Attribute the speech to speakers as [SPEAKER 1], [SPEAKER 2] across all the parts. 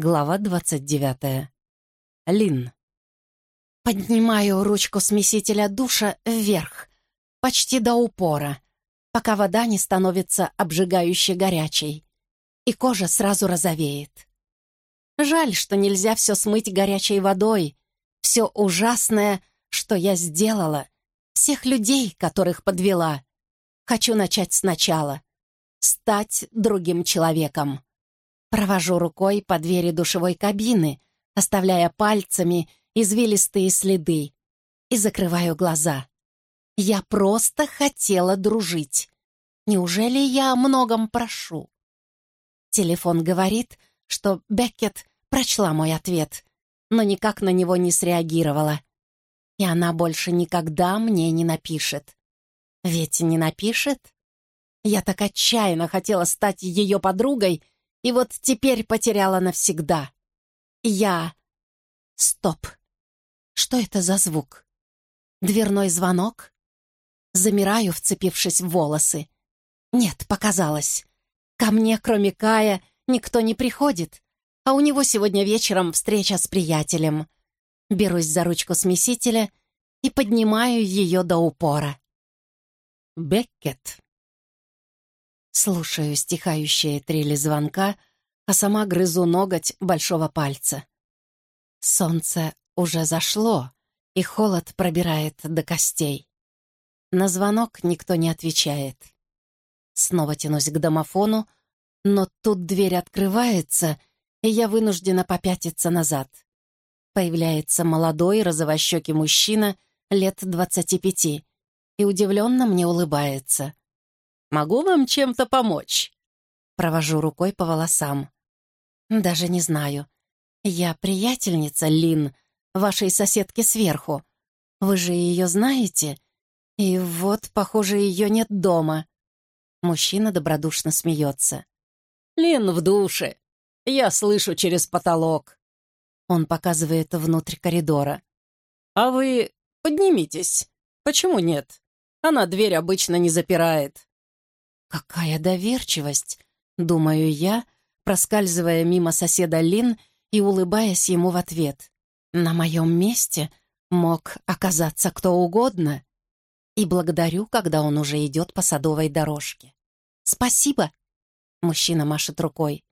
[SPEAKER 1] Глава двадцать девятая. Лин. Поднимаю ручку смесителя душа вверх, почти до упора, пока вода не становится обжигающе горячей, и кожа сразу розовеет. Жаль, что нельзя все смыть горячей водой, все ужасное, что я сделала, всех людей, которых подвела. Хочу начать сначала, стать другим человеком. Провожу рукой по двери душевой кабины, оставляя пальцами извилистые следы, и закрываю глаза. Я просто хотела дружить. Неужели я о многом прошу? Телефон говорит, что Беккет прочла мой ответ, но никак на него не среагировала. И она больше никогда мне не напишет. Ведь не напишет? Я так отчаянно хотела стать ее подругой, и вот теперь потеряла навсегда. Я... Стоп. Что это за звук? Дверной звонок? Замираю, вцепившись в волосы. Нет, показалось. Ко мне, кроме Кая, никто не приходит, а у него сегодня вечером встреча с приятелем. Берусь за ручку смесителя и поднимаю ее до упора. Беккет. Слушаю стихающие трели звонка, а сама грызу ноготь большого пальца. Солнце уже зашло, и холод пробирает до костей. На звонок никто не отвечает. Снова тянусь к домофону, но тут дверь открывается, и я вынуждена попятиться назад. Появляется молодой розовощекий мужчина лет двадцати пяти и удивленно мне улыбается. Могу вам чем-то помочь?» Провожу рукой по волосам. «Даже не знаю. Я приятельница Лин, вашей соседки сверху. Вы же ее знаете? И вот, похоже, ее нет дома». Мужчина добродушно смеется. «Лин в душе. Я слышу через потолок». Он показывает внутрь коридора. «А вы поднимитесь. Почему нет? Она дверь обычно не запирает». «Какая доверчивость!» — думаю я, проскальзывая мимо соседа Лин и улыбаясь ему в ответ. «На моем месте мог оказаться кто угодно». И благодарю, когда он уже идет по садовой дорожке. «Спасибо!» — мужчина машет рукой.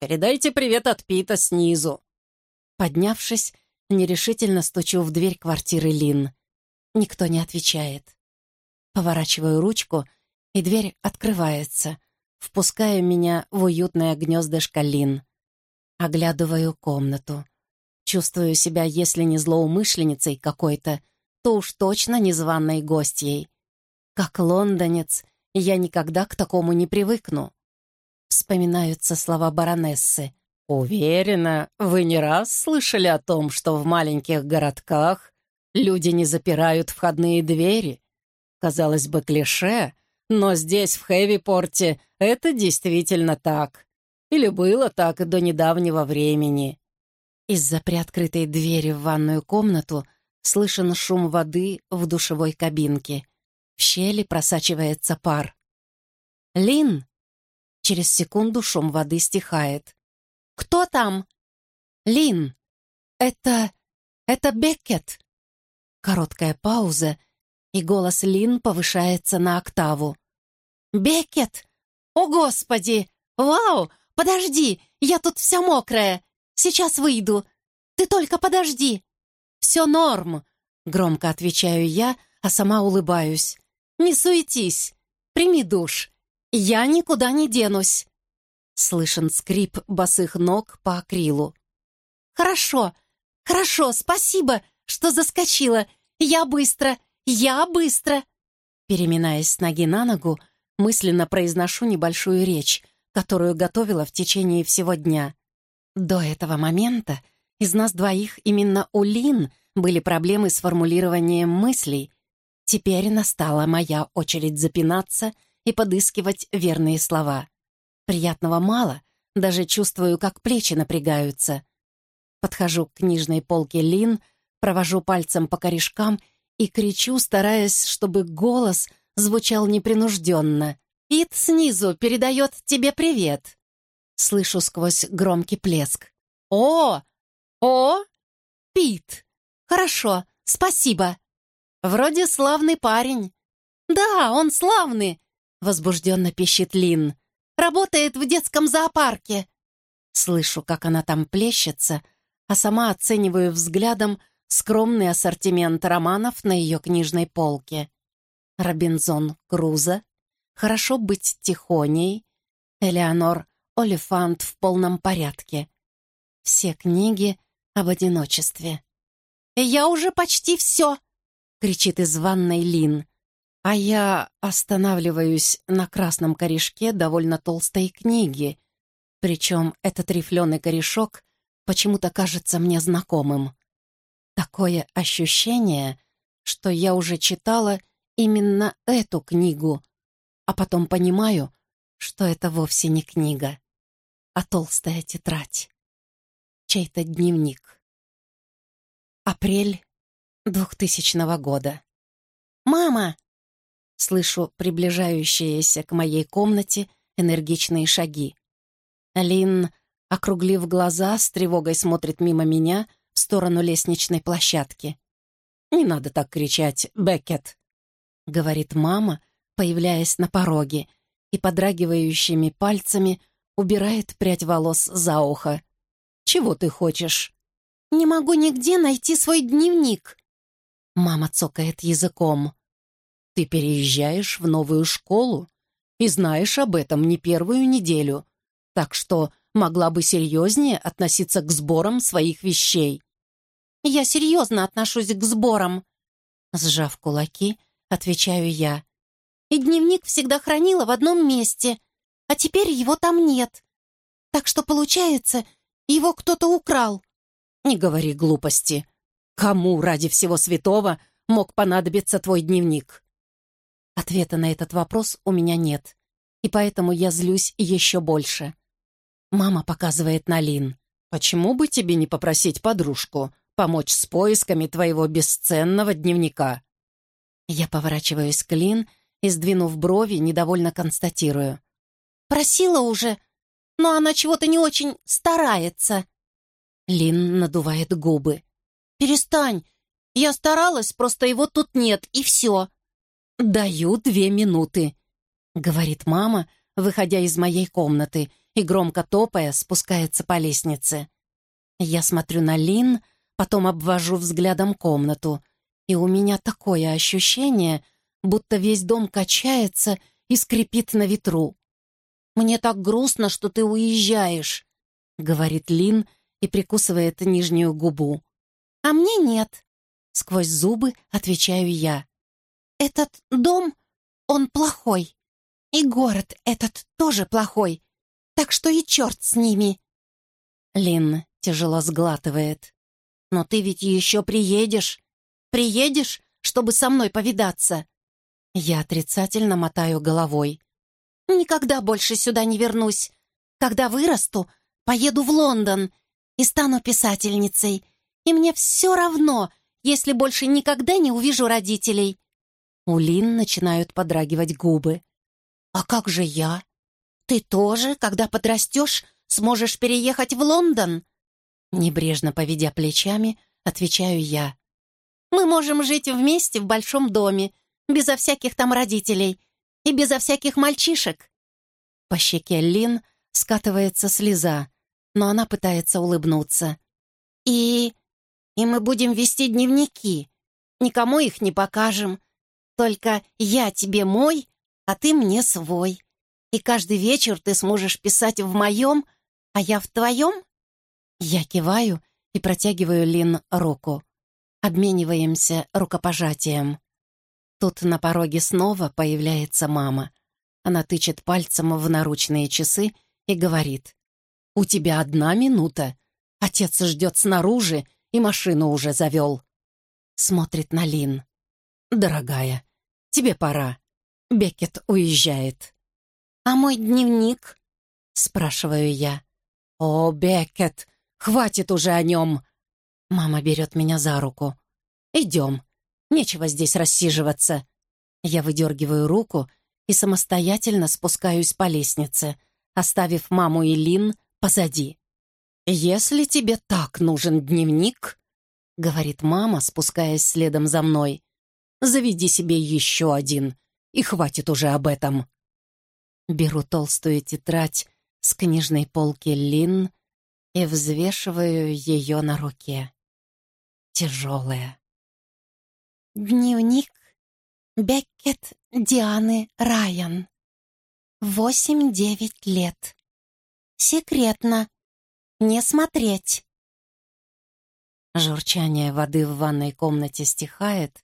[SPEAKER 1] «Передайте привет от Пита снизу!» Поднявшись, нерешительно стучу в дверь квартиры Лин. Никто не отвечает. Поворачиваю ручку — и дверь открывается, впуская меня в уютное гнездышко Лин. Оглядываю комнату. Чувствую себя, если не злоумышленницей какой-то, то уж точно незваной гостьей. Как лондонец, я никогда к такому не привыкну. Вспоминаются слова баронессы. «Уверена, вы не раз слышали о том, что в маленьких городках люди не запирают входные двери. Казалось бы, клише, но здесь, в Хэви-порте, это действительно так. Или было так до недавнего времени. Из-за приоткрытой двери в ванную комнату слышен шум воды в душевой кабинке. В щели просачивается пар. «Лин!» Через секунду шум воды стихает. «Кто там?» «Лин! Это... это Беккет!» Короткая пауза, и голос Лин повышается на октаву. «Беккет! О, Господи! Вау! Подожди! Я тут вся мокрая! Сейчас выйду! Ты только подожди!» «Все норм!» — громко отвечаю я, а сама улыбаюсь. «Не суетись! Прими душ! Я никуда не денусь!» Слышен скрип босых ног по акрилу. «Хорошо, хорошо, спасибо, что заскочила! Я быстро, я быстро!» Переминаясь с ноги на ногу, мысленно произношу небольшую речь, которую готовила в течение всего дня. До этого момента из нас двоих именно у Лин были проблемы с формулированием мыслей. Теперь настала моя очередь запинаться и подыскивать верные слова. Приятного мало, даже чувствую, как плечи напрягаются. Подхожу к книжной полке Лин, провожу пальцем по корешкам — и кричу, стараясь, чтобы голос звучал непринужденно. «Ит снизу передает тебе привет!» Слышу сквозь громкий плеск. О! О! Пит! Хорошо, спасибо. Вроде славный парень. Да, он славный, возбужденно пищит Лин. Работает в детском зоопарке. Слышу, как она там плещется, а сама оцениваю взглядом скромный ассортимент романов на ее книжной полке. Робинзон Крузо, Хорошо быть тихоней, Элеонор Олифант в полном порядке. Все книги об одиночестве. «Я уже почти все!» — кричит из ванной Лин. А я останавливаюсь на красном корешке довольно толстой книги, причем этот рифленый корешок почему-то кажется мне знакомым. Такое ощущение, что я уже читала именно эту книгу, а потом понимаю, что это вовсе не книга, а толстая тетрадь. Чей-то дневник. Апрель 2000 года. «Мама!» Слышу приближающиеся к моей комнате энергичные шаги. Лин, округлив глаза, с тревогой смотрит мимо меня в сторону лестничной площадки. «Не надо так кричать, Беккет!» — говорит мама, появляясь на пороге, и подрагивающими пальцами убирает прядь волос за ухо. «Чего ты хочешь?» «Не могу нигде найти свой дневник!» Мама цокает языком. «Ты переезжаешь в новую школу и знаешь об этом не первую неделю, так что могла бы серьезнее относиться к сборам своих вещей». «Я серьезно отношусь к сборам», сжав кулаки, отвечаю я. «И дневник всегда хранила в одном месте, а теперь его там нет. Так что, получается, его кто-то украл». «Не говори глупости. Кому ради всего святого мог понадобиться твой дневник?» Ответа на этот вопрос у меня нет, и поэтому я злюсь еще больше. Мама показывает на Лин. «Почему бы тебе не попросить подружку помочь с поисками твоего бесценного дневника?» Я поворачиваюсь к Лин и, сдвинув брови, недовольно констатирую. «Просила уже, но она чего-то не очень старается». Лин надувает губы. «Перестань! Я старалась, просто его тут нет, и все». «Даю две минуты», — говорит мама, выходя из моей комнаты и, громко топая, спускается по лестнице. Я смотрю на Лин, потом обвожу взглядом комнату — и у меня такое ощущение, будто весь дом качается и скрипит на ветру. «Мне так грустно, что ты уезжаешь», — говорит Лин и прикусывает нижнюю губу. «А мне нет», — сквозь зубы отвечаю я. «Этот дом, он плохой. И город этот тоже плохой. Так что и черт с ними». Лин тяжело сглатывает. «Но ты ведь еще приедешь. Приедешь, чтобы со мной повидаться?» Я отрицательно мотаю головой. «Никогда больше сюда не вернусь. Когда вырасту, поеду в Лондон и стану писательницей. И мне все равно, если больше никогда не увижу родителей». У Лин начинают подрагивать губы. «А как же я? Ты тоже, когда подрастешь, сможешь переехать в Лондон?» Небрежно поведя плечами, отвечаю я. Мы можем жить вместе в большом доме, безо всяких там родителей и безо всяких мальчишек». По щеке Лин скатывается слеза, но она пытается улыбнуться. «И... и мы будем вести дневники. Никому их не покажем. Только я тебе мой, а ты мне свой. И каждый вечер ты сможешь писать в моем, а я в твоем?» Я киваю и протягиваю Лин руку. Обмениваемся рукопожатием. Тут на пороге снова появляется мама. Она тычет пальцем в наручные часы и говорит. «У тебя одна минута. Отец ждет снаружи и машину уже завел». Смотрит на Лин. «Дорогая, тебе пора. Бекет уезжает». «А мой дневник?» — спрашиваю я. «О, Бекет, хватит уже о нем!» Мама берет меня за руку. «Идем. Нечего здесь рассиживаться». Я выдергиваю руку и самостоятельно спускаюсь по лестнице, оставив маму и Лин позади. «Если тебе так нужен дневник», — говорит мама, спускаясь следом за мной, «заведи себе еще один, и хватит уже об этом». Беру толстую тетрадь с книжной полки Лин и взвешиваю ее на руке. Тяжелая.
[SPEAKER 2] Дневник Беккет Дианы Райан. Восемь-девять лет. Секретно. Не смотреть.
[SPEAKER 1] Журчание воды в ванной комнате стихает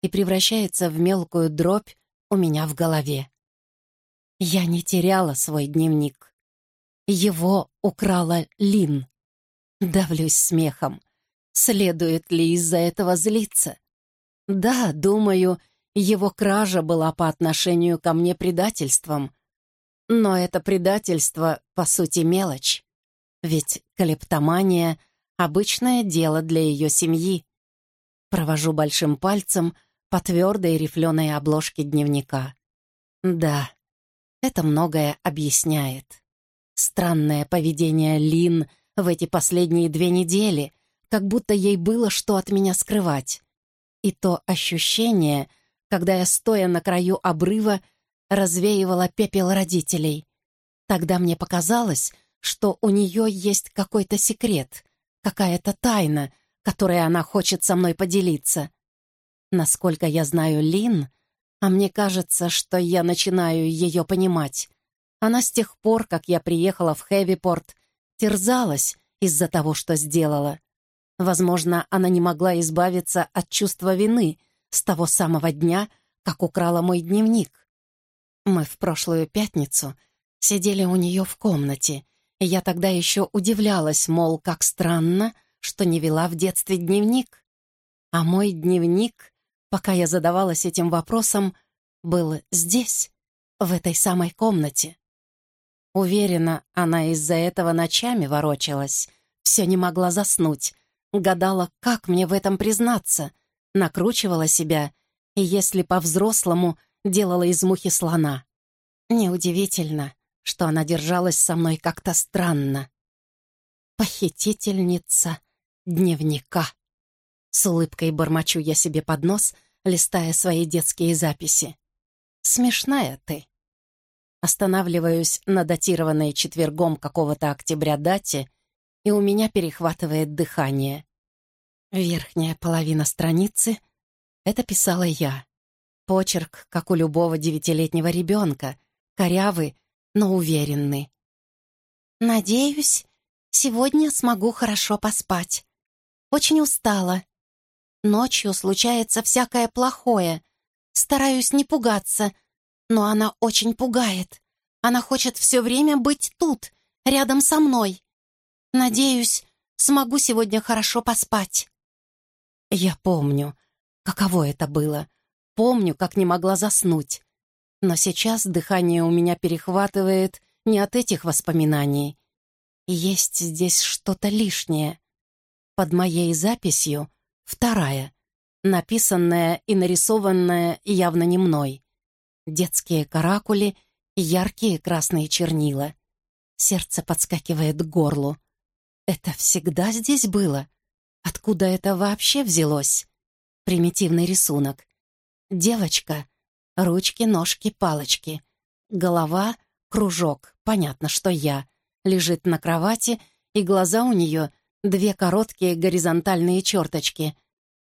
[SPEAKER 1] и превращается в мелкую дробь у меня в голове. Я не теряла свой дневник. Его украла Лин. Давлюсь смехом. Следует ли из-за этого злиться? Да, думаю, его кража была по отношению ко мне предательством. Но это предательство, по сути, мелочь. Ведь клептомания — обычное дело для ее семьи. Провожу большим пальцем по твердой рифленой обложке дневника. Да, это многое объясняет. Странное поведение Лин в эти последние две недели, как будто ей было что от меня скрывать. И то ощущение, когда я, стоя на краю обрыва, развеивала пепел родителей. Тогда мне показалось, что у нее есть какой-то секрет, какая-то тайна, которой она хочет со мной поделиться. Насколько я знаю Лин, а мне кажется, что я начинаю ее понимать, она с тех пор, как я приехала в Хэвипорт, терзалась из-за того, что сделала. Возможно, она не могла избавиться от чувства вины с того самого дня, как украла мой дневник. Мы в прошлую пятницу сидели у нее в комнате, я тогда еще удивлялась, мол, как странно, что не вела в детстве дневник. А мой дневник, пока я задавалась этим вопросом, был здесь, в этой самой комнате. Уверена, она из-за этого ночами ворочалась, все не могла заснуть, гадала, как мне в этом признаться, накручивала себя и, если по-взрослому, делала из мухи слона. Неудивительно, что она держалась со мной как-то странно. Похитительница дневника. С улыбкой бормочу я себе под нос, листая свои детские записи. Смешная ты. Останавливаюсь на датированной четвергом какого-то октября дате, и у меня перехватывает дыхание. Верхняя половина страницы — это писала я. Почерк, как у любого девятилетнего ребенка, корявый, но уверенный.
[SPEAKER 2] «Надеюсь, сегодня смогу хорошо поспать. Очень устала. Ночью случается всякое плохое. Стараюсь не пугаться, но она очень пугает. Она хочет все время быть тут, рядом со мной. Надеюсь, смогу сегодня хорошо поспать».
[SPEAKER 1] Я помню, каково это было. Помню, как не могла заснуть. Но сейчас дыхание у меня перехватывает не от этих воспоминаний. Есть здесь что-то лишнее. Под моей записью вторая, написанная и нарисованная явно не мной. Детские каракули и яркие красные чернила. Сердце подскакивает к горлу. Это всегда здесь было? Откуда это вообще взялось? Примитивный рисунок. Девочка Ручки, ножки, палочки. Голова — кружок, понятно, что я. Лежит на кровати, и глаза у нее — две короткие горизонтальные черточки.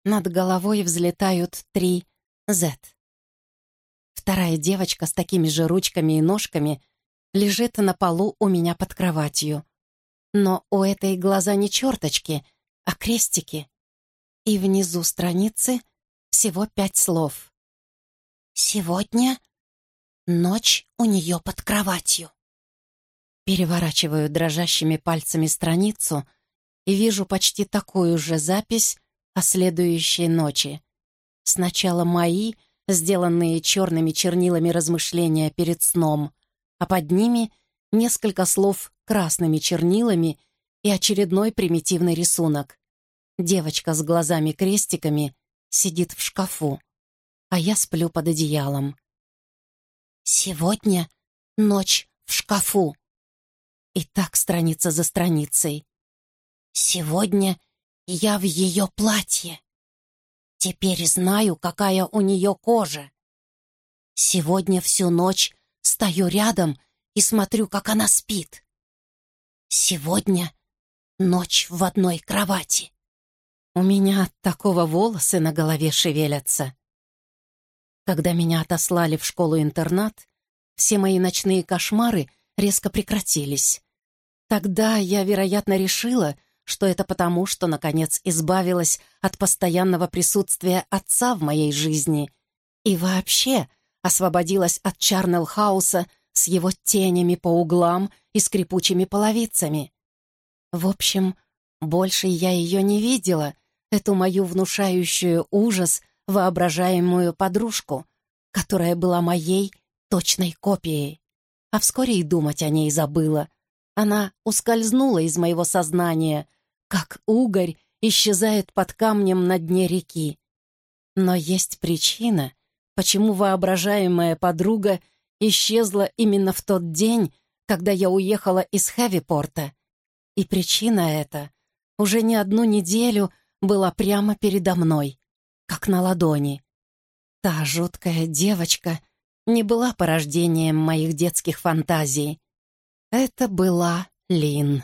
[SPEAKER 1] Над головой взлетают три «Z». Вторая девочка с такими же ручками и ножками лежит на полу у меня под кроватью. Но у этой глаза не черточки, а крестики. И внизу страницы всего пять слов.
[SPEAKER 2] Сегодня ночь у нее под кроватью.
[SPEAKER 1] Переворачиваю дрожащими пальцами страницу и вижу почти такую же запись о следующей ночи. Сначала мои, сделанные черными чернилами размышления перед сном, а под ними несколько слов красными чернилами и очередной примитивный рисунок. Девочка с глазами-крестиками сидит в шкафу а я сплю под одеялом.
[SPEAKER 2] «Сегодня ночь в шкафу».
[SPEAKER 1] И так страница за страницей.
[SPEAKER 2] Сегодня я в ее платье. Теперь знаю, какая у нее кожа. Сегодня всю ночь стою рядом и смотрю, как она спит. Сегодня ночь в одной кровати.
[SPEAKER 1] У меня от такого волосы на голове шевелятся. Когда меня отослали в школу-интернат, все мои ночные кошмары резко прекратились. Тогда я, вероятно, решила, что это потому, что, наконец, избавилась от постоянного присутствия отца в моей жизни и вообще освободилась от Чарнелл-хауса с его тенями по углам и скрипучими половицами. В общем, больше я ее не видела, эту мою внушающую ужас воображаемую подружку, которая была моей точной копией. А вскоре и думать о ней забыла. Она ускользнула из моего сознания, как угорь исчезает под камнем на дне реки. Но есть причина, почему воображаемая подруга исчезла именно в тот день, когда я уехала из Хэвипорта. И причина эта уже не одну неделю была прямо передо мной, как на ладони. Та жуткая девочка не была порождением моих детских фантазий. Это была Лин.